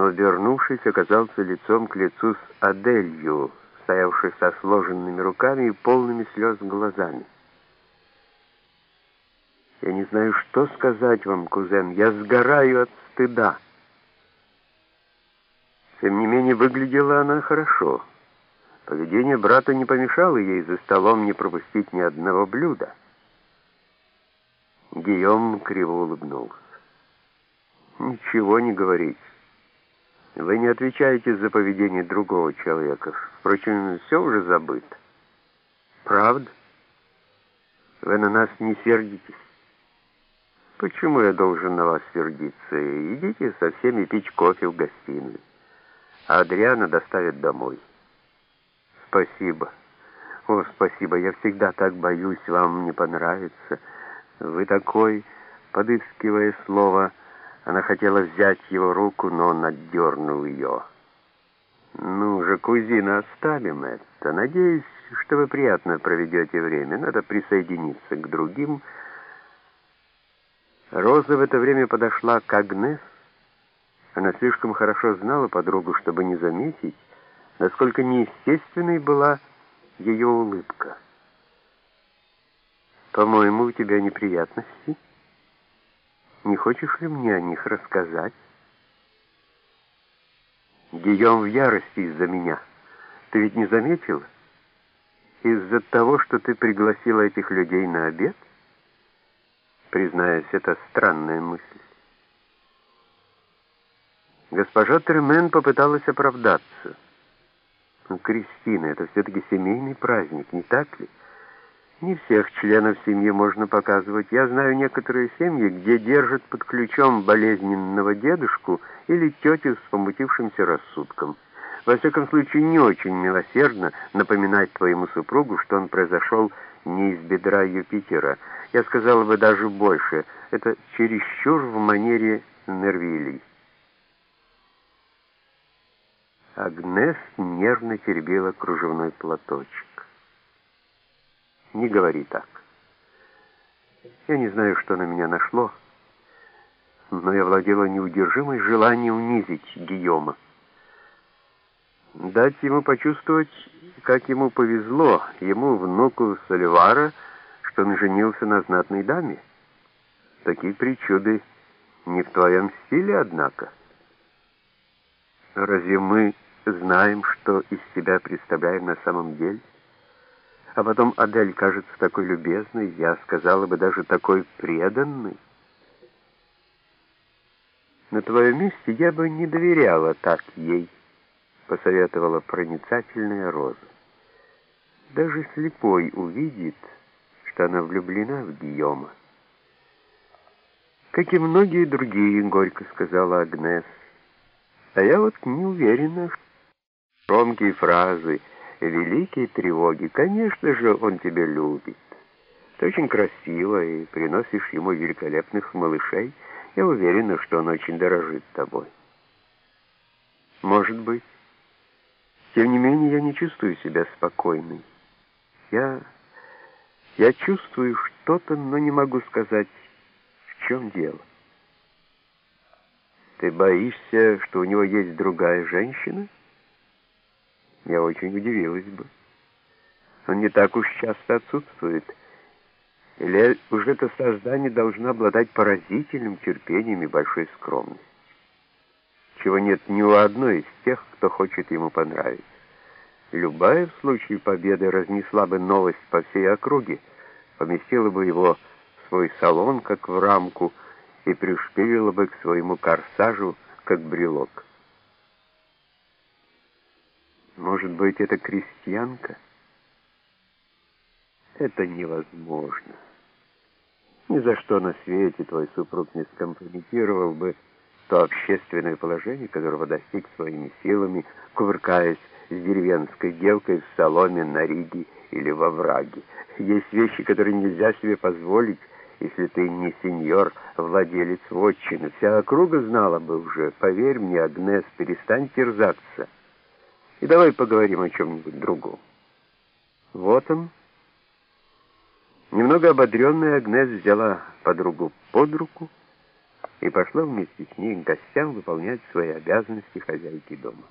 но, вернувшись, оказался лицом к лицу с Аделью, стоявшей со сложенными руками и полными слез глазами. «Я не знаю, что сказать вам, кузен, я сгораю от стыда». Тем не менее, выглядела она хорошо. Поведение брата не помешало ей за столом не пропустить ни одного блюда. Гийом криво улыбнулся. «Ничего не говорить. Вы не отвечаете за поведение другого человека. Впрочем, все уже забыто. Правда? Вы на нас не сердитесь? Почему я должен на вас сердиться? Идите со всеми пить кофе в гостиную а Адриана доставит домой. Спасибо. О, спасибо, я всегда так боюсь, вам не понравится. Вы такой, подыскивая слово, она хотела взять его руку, но он отдернул ее. Ну же, кузина, оставим это. Надеюсь, что вы приятно проведете время. Надо присоединиться к другим. Роза в это время подошла к Агнес, она слишком хорошо знала подругу, чтобы не заметить, насколько неестественной была ее улыбка. «По-моему, у тебя неприятности. Не хочешь ли мне о них рассказать?» Гийом в ярости из-за меня. Ты ведь не заметила? Из-за того, что ты пригласила этих людей на обед? Признаюсь, это странная мысль. Госпожа Тремен попыталась оправдаться. Ну, Кристина, это все-таки семейный праздник, не так ли? Не всех членов семьи можно показывать. Я знаю некоторые семьи, где держат под ключом болезненного дедушку или тетю с помутившимся рассудком. Во всяком случае, не очень милосердно напоминать твоему супругу, что он произошел не из бедра Юпитера. Я сказала бы даже больше. Это чересчур в манере Нервилей. Агнес нервно теребила кружевной платочек. «Не говори так. Я не знаю, что на меня нашло, но я владела неудержимой желанием унизить Гийома. Дать ему почувствовать, как ему повезло, ему, внуку Соливара, что он женился на знатной даме. Такие причуды не в твоем стиле, однако. Разве мы знаем, что из себя представляем на самом деле. А потом Адель кажется такой любезной, я сказала бы даже такой преданной. На твоем месте я бы не доверяла так ей, посоветовала проницательная Роза. Даже слепой увидит, что она влюблена в Гийома. Как и многие другие, горько сказала Агнес, а я вот не уверена, что громкие фразы, великие тревоги. Конечно же, он тебя любит. Ты очень красиво и приносишь ему великолепных малышей. Я уверена, что он очень дорожит тобой. Может быть. Тем не менее, я не чувствую себя спокойной. Я... Я чувствую что-то, но не могу сказать, в чем дело. Ты боишься, что у него есть другая женщина? Я очень удивилась бы. Он не так уж часто отсутствует. Или уж это создание должно обладать поразительным терпением и большой скромностью, чего нет ни у одной из тех, кто хочет ему понравиться. Любая в случае победы разнесла бы новость по всей округе, поместила бы его в свой салон, как в рамку, и пришпилила бы к своему корсажу, как брелок. Может быть, это крестьянка? Это невозможно. Ни за что на свете твой супруг не скомпрометировал бы то общественное положение, которого достиг своими силами, кувыркаясь с деревенской девкой в соломе на Риге или во враге. Есть вещи, которые нельзя себе позволить, если ты не сеньор, владелец вотчины. Вся округа знала бы уже. Поверь мне, Агнес, перестань терзаться. И давай поговорим о чем-нибудь другом. Вот он. Немного ободренная Агнес взяла подругу под руку и пошла вместе с ней к гостям выполнять свои обязанности хозяйки дома.